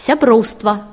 сяброўства.